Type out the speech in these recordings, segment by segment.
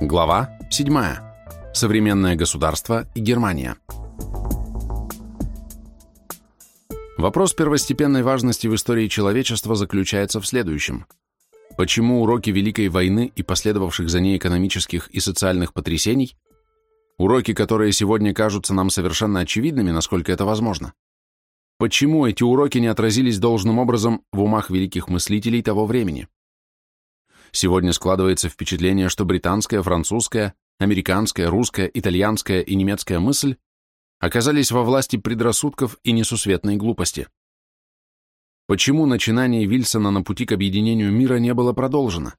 Глава 7. Современное государство и Германия. Вопрос первостепенной важности в истории человечества заключается в следующем. Почему уроки Великой войны и последовавших за ней экономических и социальных потрясений, уроки, которые сегодня кажутся нам совершенно очевидными, насколько это возможно, почему эти уроки не отразились должным образом в умах великих мыслителей того времени? Сегодня складывается впечатление, что британская, французская, американская, русская, итальянская и немецкая мысль оказались во власти предрассудков и несусветной глупости. Почему начинание Вильсона на пути к объединению мира не было продолжено?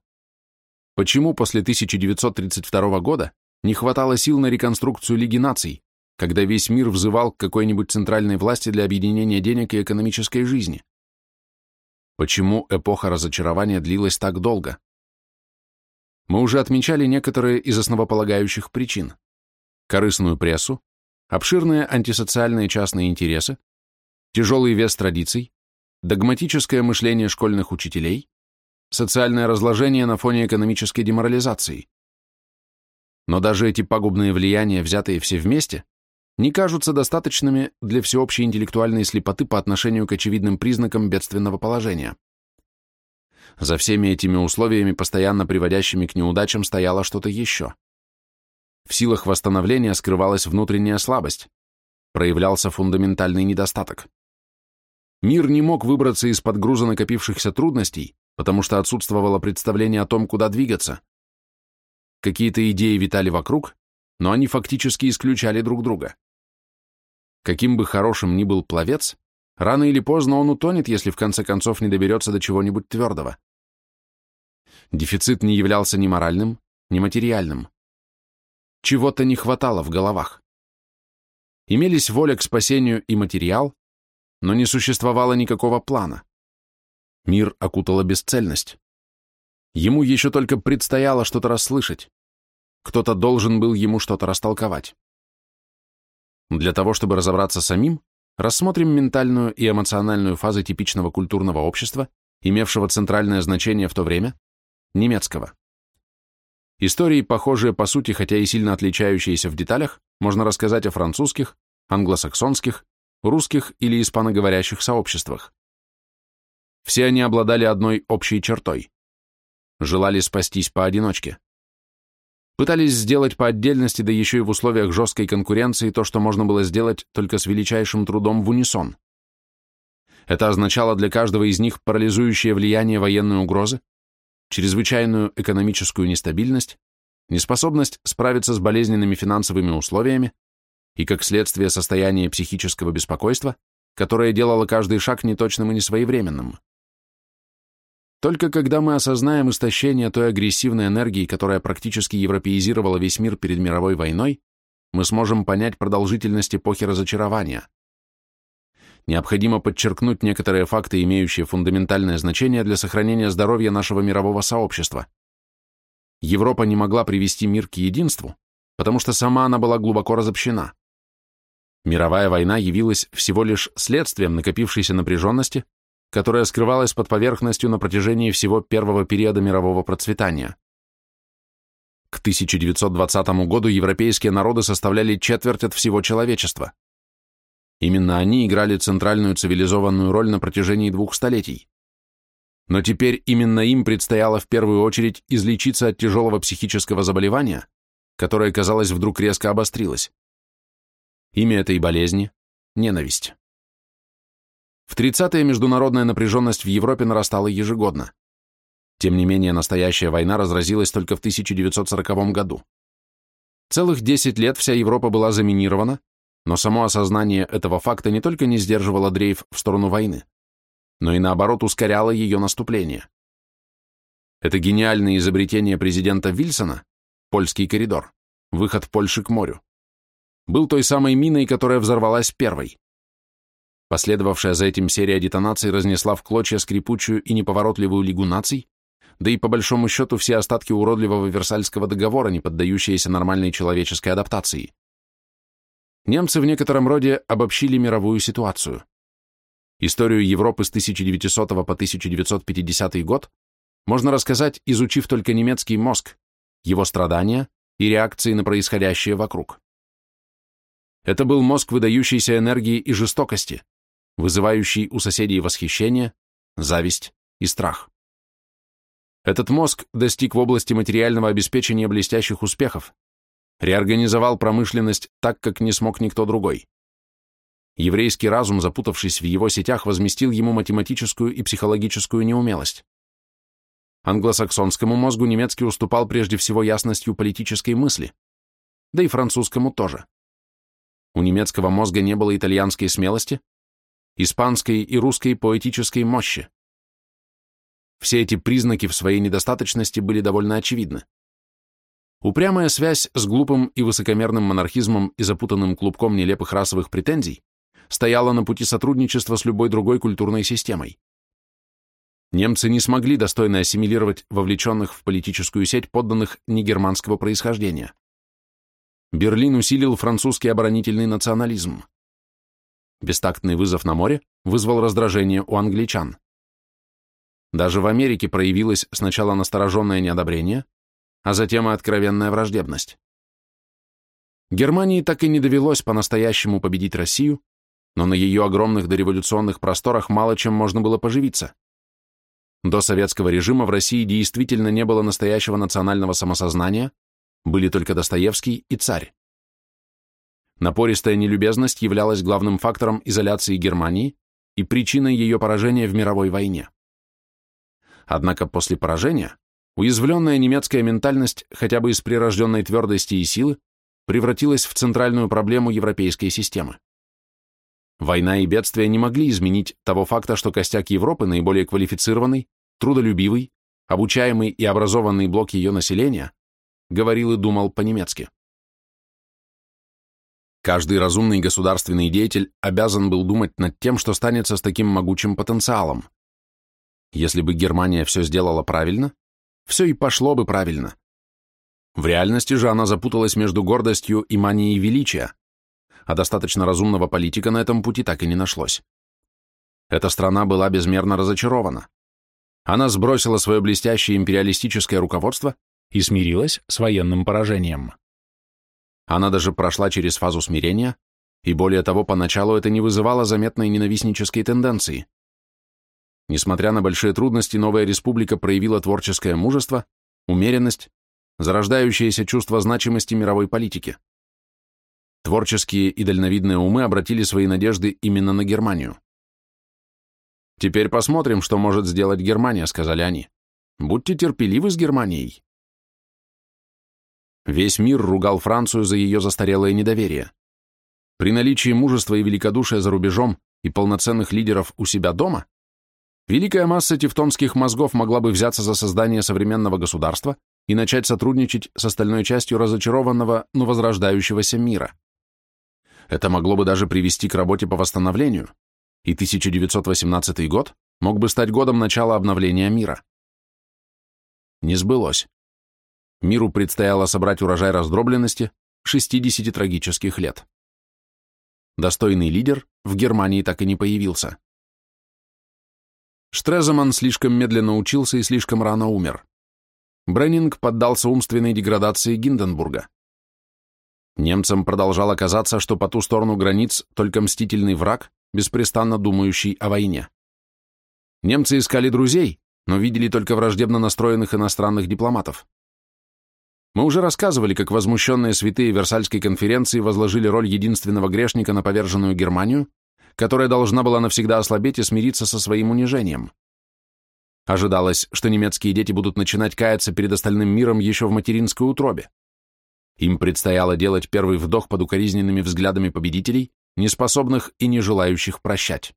Почему после 1932 года не хватало сил на реконструкцию Лиги наций, когда весь мир взывал к какой-нибудь центральной власти для объединения денег и экономической жизни? Почему эпоха разочарования длилась так долго? Мы уже отмечали некоторые из основополагающих причин. Корыстную прессу, обширные антисоциальные частные интересы, тяжелый вес традиций, догматическое мышление школьных учителей, социальное разложение на фоне экономической деморализации. Но даже эти пагубные влияния, взятые все вместе, не кажутся достаточными для всеобщей интеллектуальной слепоты по отношению к очевидным признакам бедственного положения. За всеми этими условиями, постоянно приводящими к неудачам, стояло что-то еще. В силах восстановления скрывалась внутренняя слабость, проявлялся фундаментальный недостаток. Мир не мог выбраться из-под груза накопившихся трудностей, потому что отсутствовало представление о том, куда двигаться. Какие-то идеи витали вокруг, но они фактически исключали друг друга. Каким бы хорошим ни был пловец, рано или поздно он утонет, если в конце концов не доберется до чего-нибудь твердого. Дефицит не являлся ни моральным, ни материальным. Чего-то не хватало в головах. Имелись воля к спасению и материал, но не существовало никакого плана. Мир окутала бесцельность. Ему еще только предстояло что-то расслышать. Кто-то должен был ему что-то растолковать. Для того, чтобы разобраться самим, рассмотрим ментальную и эмоциональную фазы типичного культурного общества, имевшего центральное значение в то время, немецкого. Истории, похожие по сути, хотя и сильно отличающиеся в деталях, можно рассказать о французских, англосаксонских, русских или испаноговорящих сообществах. Все они обладали одной общей чертой. Желали спастись поодиночке. Пытались сделать по отдельности, да еще и в условиях жесткой конкуренции, то, что можно было сделать только с величайшим трудом в унисон. Это означало для каждого из них парализующее влияние военной угрозы, чрезвычайную экономическую нестабильность, неспособность справиться с болезненными финансовыми условиями и, как следствие, состояние психического беспокойства, которое делало каждый шаг неточным и несвоевременным. Только когда мы осознаем истощение той агрессивной энергии, которая практически европеизировала весь мир перед мировой войной, мы сможем понять продолжительность эпохи разочарования необходимо подчеркнуть некоторые факты, имеющие фундаментальное значение для сохранения здоровья нашего мирового сообщества. Европа не могла привести мир к единству, потому что сама она была глубоко разобщена. Мировая война явилась всего лишь следствием накопившейся напряженности, которая скрывалась под поверхностью на протяжении всего первого периода мирового процветания. К 1920 году европейские народы составляли четверть от всего человечества. Именно они играли центральную цивилизованную роль на протяжении двух столетий. Но теперь именно им предстояло в первую очередь излечиться от тяжелого психического заболевания, которое, казалось, вдруг резко обострилось. Имя этой болезни – ненависть. В 30-е международная напряженность в Европе нарастала ежегодно. Тем не менее, настоящая война разразилась только в 1940 году. Целых 10 лет вся Европа была заминирована, но само осознание этого факта не только не сдерживало дрейф в сторону войны, но и наоборот ускоряло ее наступление. Это гениальное изобретение президента Вильсона, польский коридор, выход Польши к морю, был той самой миной, которая взорвалась первой. Последовавшая за этим серия детонаций разнесла в клочья скрипучую и неповоротливую Лигу наций, да и по большому счету все остатки уродливого Версальского договора, не поддающиеся нормальной человеческой адаптации немцы в некотором роде обобщили мировую ситуацию. Историю Европы с 1900 по 1950 год можно рассказать, изучив только немецкий мозг, его страдания и реакции на происходящее вокруг. Это был мозг выдающейся энергии и жестокости, вызывающий у соседей восхищение, зависть и страх. Этот мозг достиг в области материального обеспечения блестящих успехов, реорганизовал промышленность так, как не смог никто другой. Еврейский разум, запутавшись в его сетях, возместил ему математическую и психологическую неумелость. Англосаксонскому мозгу немецкий уступал прежде всего ясностью политической мысли, да и французскому тоже. У немецкого мозга не было итальянской смелости, испанской и русской поэтической мощи. Все эти признаки в своей недостаточности были довольно очевидны. Упрямая связь с глупым и высокомерным монархизмом и запутанным клубком нелепых расовых претензий стояла на пути сотрудничества с любой другой культурной системой. Немцы не смогли достойно ассимилировать вовлеченных в политическую сеть подданных негерманского происхождения. Берлин усилил французский оборонительный национализм. Бестактный вызов на море вызвал раздражение у англичан. Даже в Америке проявилось сначала настороженное неодобрение, а затем и откровенная враждебность. Германии так и не довелось по-настоящему победить Россию, но на ее огромных дореволюционных просторах мало чем можно было поживиться. До советского режима в России действительно не было настоящего национального самосознания, были только Достоевский и царь. Напористая нелюбезность являлась главным фактором изоляции Германии и причиной ее поражения в мировой войне. Однако после поражения Уязвленная немецкая ментальность, хотя бы из прирожденной твердости и силы, превратилась в центральную проблему европейской системы. Война и бедствия не могли изменить того факта, что костяк Европы, наиболее квалифицированный, трудолюбивый, обучаемый и образованный блок ее населения, говорил и думал по-немецки. Каждый разумный государственный деятель обязан был думать над тем, что станется с таким могучим потенциалом. Если бы Германия все сделала правильно, все и пошло бы правильно. В реальности же она запуталась между гордостью и манией величия, а достаточно разумного политика на этом пути так и не нашлось. Эта страна была безмерно разочарована. Она сбросила свое блестящее империалистическое руководство и смирилась с военным поражением. Она даже прошла через фазу смирения, и более того, поначалу это не вызывало заметной ненавистнической тенденции. Несмотря на большие трудности, новая республика проявила творческое мужество, умеренность, зарождающееся чувство значимости мировой политики. Творческие и дальновидные умы обратили свои надежды именно на Германию. «Теперь посмотрим, что может сделать Германия», — сказали они. «Будьте терпеливы с Германией». Весь мир ругал Францию за ее застарелое недоверие. При наличии мужества и великодушия за рубежом и полноценных лидеров у себя дома Великая масса тевтонских мозгов могла бы взяться за создание современного государства и начать сотрудничать с остальной частью разочарованного, но возрождающегося мира. Это могло бы даже привести к работе по восстановлению, и 1918 год мог бы стать годом начала обновления мира. Не сбылось. Миру предстояло собрать урожай раздробленности 60 трагических лет. Достойный лидер в Германии так и не появился. Штреземан слишком медленно учился и слишком рано умер. Бреннинг поддался умственной деградации Гинденбурга. Немцам продолжало казаться, что по ту сторону границ только мстительный враг, беспрестанно думающий о войне. Немцы искали друзей, но видели только враждебно настроенных иностранных дипломатов. Мы уже рассказывали, как возмущенные святые Версальской конференции возложили роль единственного грешника на поверженную Германию которая должна была навсегда ослабеть и смириться со своим унижением. Ожидалось, что немецкие дети будут начинать каяться перед остальным миром еще в материнской утробе. Им предстояло делать первый вдох под укоризненными взглядами победителей, неспособных и не желающих прощать.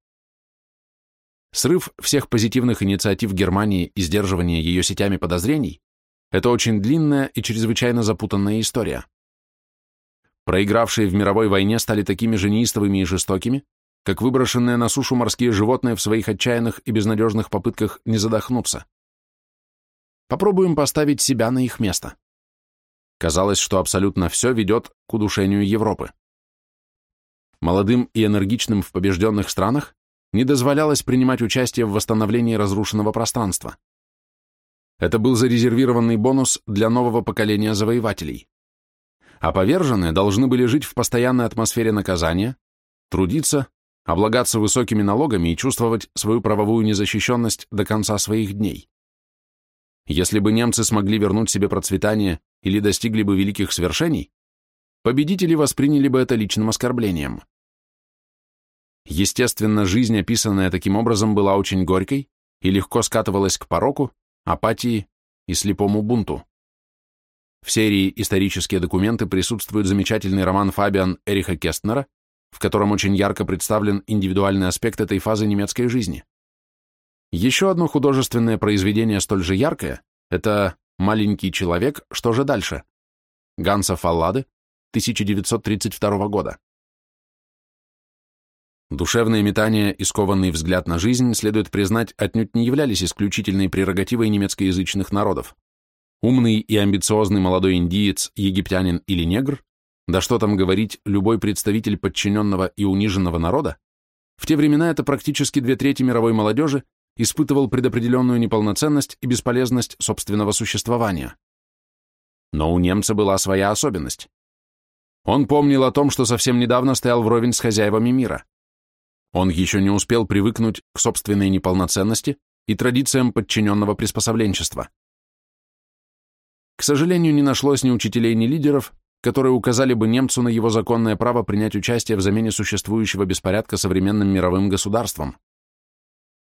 Срыв всех позитивных инициатив Германии и сдерживание ее сетями подозрений – это очень длинная и чрезвычайно запутанная история. Проигравшие в мировой войне стали такими же неистовыми и жестокими, как выброшенные на сушу морские животные в своих отчаянных и безнадежных попытках не задохнуться. Попробуем поставить себя на их место. Казалось, что абсолютно все ведет к удушению Европы. Молодым и энергичным в побежденных странах не дозволялось принимать участие в восстановлении разрушенного пространства. Это был зарезервированный бонус для нового поколения завоевателей. А поверженные должны были жить в постоянной атмосфере наказания, трудиться, облагаться высокими налогами и чувствовать свою правовую незащищенность до конца своих дней. Если бы немцы смогли вернуть себе процветание или достигли бы великих свершений, победители восприняли бы это личным оскорблением. Естественно, жизнь, описанная таким образом, была очень горькой и легко скатывалась к пороку, апатии и слепому бунту. В серии «Исторические документы» присутствует замечательный роман «Фабиан» Эриха Кестнера, в котором очень ярко представлен индивидуальный аспект этой фазы немецкой жизни. Еще одно художественное произведение столь же яркое – это «Маленький человек. Что же дальше?» Ганса Фаллады, 1932 года. Душевные метания и скованный взгляд на жизнь, следует признать, отнюдь не являлись исключительной прерогативой немецкоязычных народов. Умный и амбициозный молодой индиец, египтянин или негр, да что там говорить, любой представитель подчиненного и униженного народа, в те времена это практически две трети мировой молодежи испытывал предопределенную неполноценность и бесполезность собственного существования. Но у немца была своя особенность. Он помнил о том, что совсем недавно стоял вровень с хозяевами мира. Он еще не успел привыкнуть к собственной неполноценности и традициям подчиненного приспособленчества. К сожалению, не нашлось ни учителей, ни лидеров, которые указали бы немцу на его законное право принять участие в замене существующего беспорядка современным мировым государством.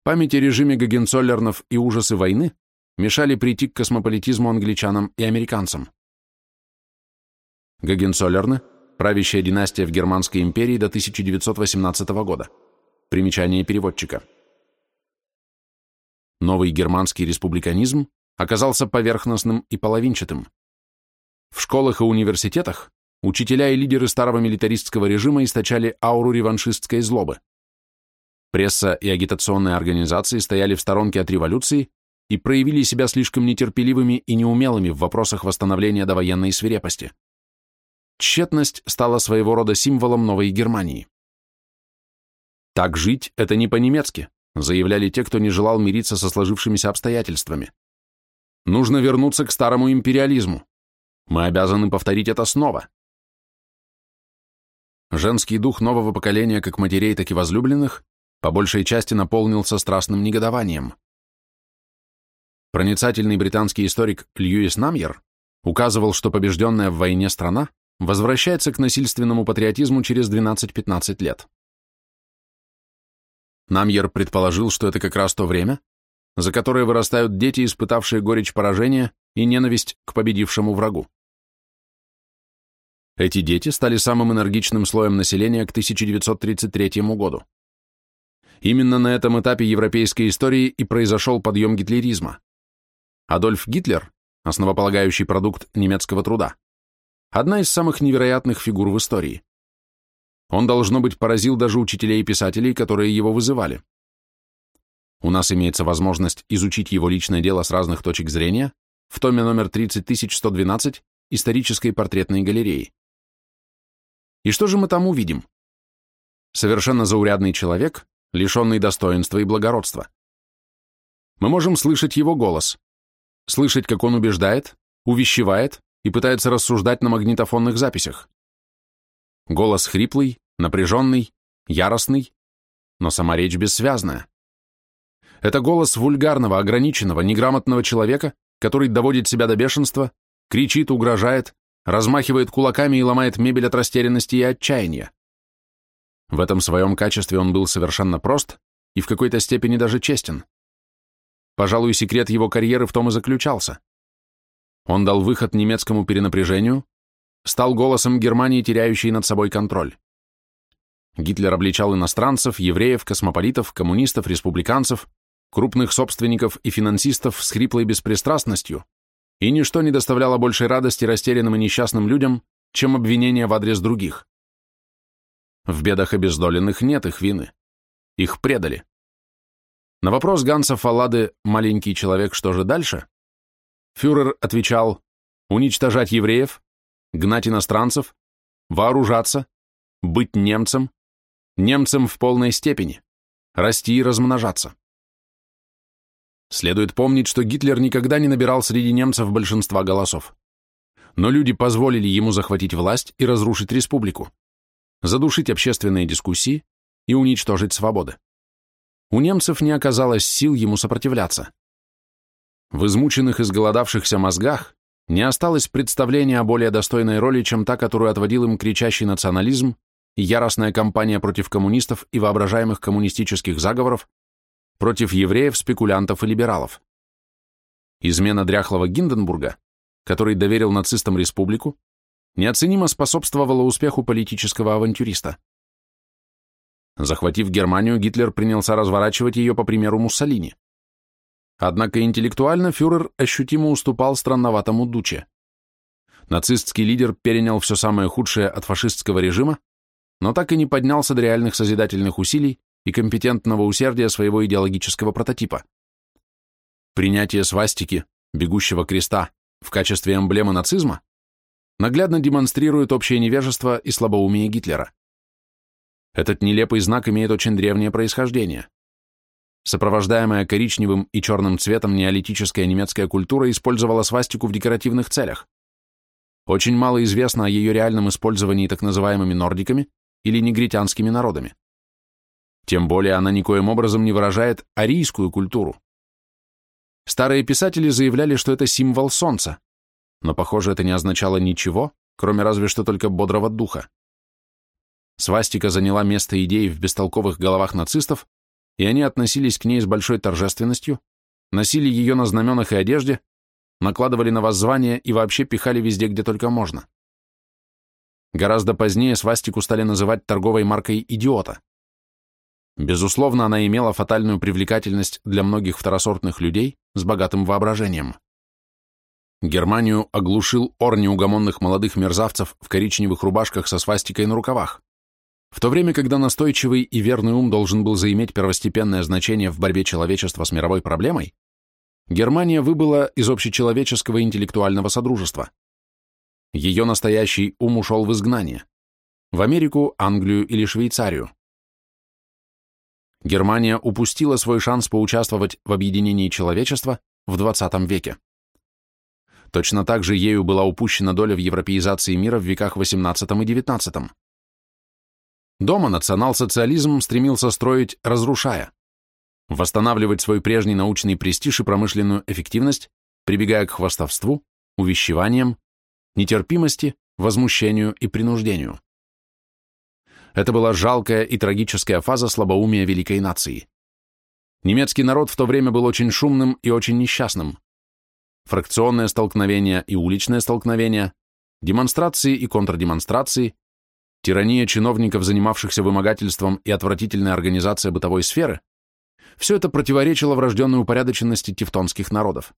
Память о режиме Гагенцоллернов и ужасы войны мешали прийти к космополитизму англичанам и американцам. Гагенцоллерны – правящая династия в Германской империи до 1918 года. Примечание переводчика. Новый германский республиканизм оказался поверхностным и половинчатым. В школах и университетах учителя и лидеры старого милитаристского режима источали ауру реваншистской злобы. Пресса и агитационные организации стояли в сторонке от революции и проявили себя слишком нетерпеливыми и неумелыми в вопросах восстановления довоенной свирепости. Тщетность стала своего рода символом новой Германии. «Так жить – это не по-немецки», заявляли те, кто не желал мириться со сложившимися обстоятельствами. «Нужно вернуться к старому империализму. Мы обязаны повторить это снова». Женский дух нового поколения как матерей, так и возлюбленных по большей части наполнился страстным негодованием. Проницательный британский историк Льюис Намьер указывал, что побежденная в войне страна возвращается к насильственному патриотизму через 12-15 лет. Намьер предположил, что это как раз то время, за которое вырастают дети, испытавшие горечь поражения и ненависть к победившему врагу. Эти дети стали самым энергичным слоем населения к 1933 году. Именно на этом этапе европейской истории и произошел подъем гитлеризма. Адольф Гитлер, основополагающий продукт немецкого труда, одна из самых невероятных фигур в истории. Он, должно быть, поразил даже учителей и писателей, которые его вызывали. У нас имеется возможность изучить его личное дело с разных точек зрения в томе номер 30112 исторической портретной галереи. И что же мы там увидим? Совершенно заурядный человек, лишенный достоинства и благородства. Мы можем слышать его голос, слышать, как он убеждает, увещевает и пытается рассуждать на магнитофонных записях. Голос хриплый, напряженный, яростный, но сама речь бессвязная. Это голос вульгарного, ограниченного, неграмотного человека, который доводит себя до бешенства, кричит, угрожает, размахивает кулаками и ломает мебель от растерянности и отчаяния. В этом своем качестве он был совершенно прост и в какой-то степени даже честен. Пожалуй, секрет его карьеры в том и заключался. Он дал выход немецкому перенапряжению, стал голосом Германии, теряющей над собой контроль. Гитлер обличал иностранцев, евреев, космополитов, коммунистов, республиканцев, крупных собственников и финансистов с хриплой беспристрастностью, и ничто не доставляло большей радости растерянным и несчастным людям, чем обвинения в адрес других. В бедах обездоленных нет их вины. Их предали. На вопрос Ганса Фаллады «Маленький человек, что же дальше?» фюрер отвечал «Уничтожать евреев, гнать иностранцев, вооружаться, быть немцем, немцем в полной степени, расти и размножаться. Следует помнить, что Гитлер никогда не набирал среди немцев большинства голосов. Но люди позволили ему захватить власть и разрушить республику, задушить общественные дискуссии и уничтожить свободы. У немцев не оказалось сил ему сопротивляться. В измученных и сголодавшихся мозгах не осталось представления о более достойной роли, чем та, которую отводил им кричащий национализм и яростная кампания против коммунистов и воображаемых коммунистических заговоров, против евреев, спекулянтов и либералов. Измена дряхлого Гинденбурга, который доверил нацистам республику, неоценимо способствовала успеху политического авантюриста. Захватив Германию, Гитлер принялся разворачивать ее по примеру Муссолини. Однако интеллектуально фюрер ощутимо уступал странноватому Дуче. Нацистский лидер перенял все самое худшее от фашистского режима, но так и не поднялся до реальных созидательных усилий и компетентного усердия своего идеологического прототипа. Принятие свастики, бегущего креста, в качестве эмблемы нацизма наглядно демонстрирует общее невежество и слабоумие Гитлера. Этот нелепый знак имеет очень древнее происхождение. Сопровождаемая коричневым и черным цветом неолитическая немецкая культура использовала свастику в декоративных целях. Очень мало известно о ее реальном использовании так называемыми нордиками или негритянскими народами. Тем более она никоим образом не выражает арийскую культуру. Старые писатели заявляли, что это символ солнца, но, похоже, это не означало ничего, кроме разве что только бодрого духа. Свастика заняла место идеи в бестолковых головах нацистов, и они относились к ней с большой торжественностью, носили ее на знаменах и одежде, накладывали на воззвание и вообще пихали везде, где только можно. Гораздо позднее свастику стали называть торговой маркой «идиота». Безусловно, она имела фатальную привлекательность для многих второсортных людей с богатым воображением. Германию оглушил ор неугомонных молодых мерзавцев в коричневых рубашках со свастикой на рукавах. В то время, когда настойчивый и верный ум должен был заиметь первостепенное значение в борьбе человечества с мировой проблемой, Германия выбыла из общечеловеческого интеллектуального содружества. Ее настоящий ум ушел в изгнание. В Америку, Англию или Швейцарию. Германия упустила свой шанс поучаствовать в объединении человечества в 20 веке. Точно так же ею была упущена доля в европеизации мира в веках XVIII и XIX. Дома национал-социализм стремился строить, разрушая, восстанавливать свой прежний научный престиж и промышленную эффективность, прибегая к хвастовству, увещеваниям, нетерпимости, возмущению и принуждению. Это была жалкая и трагическая фаза слабоумия великой нации. Немецкий народ в то время был очень шумным и очень несчастным. Фракционные столкновения и уличные столкновения, демонстрации и контрдемонстрации, тирания чиновников, занимавшихся вымогательством и отвратительная организация бытовой сферы, все это противоречило врожденной упорядоченности тевтонских народов.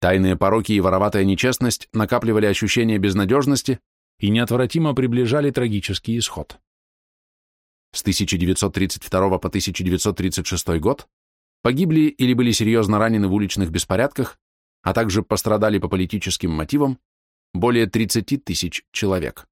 Тайные пороки и вороватая нечестность накапливали ощущение безнадежности и неотвратимо приближали трагический исход. С 1932 по 1936 год погибли или были серьезно ранены в уличных беспорядках, а также пострадали по политическим мотивам более 30 тысяч человек.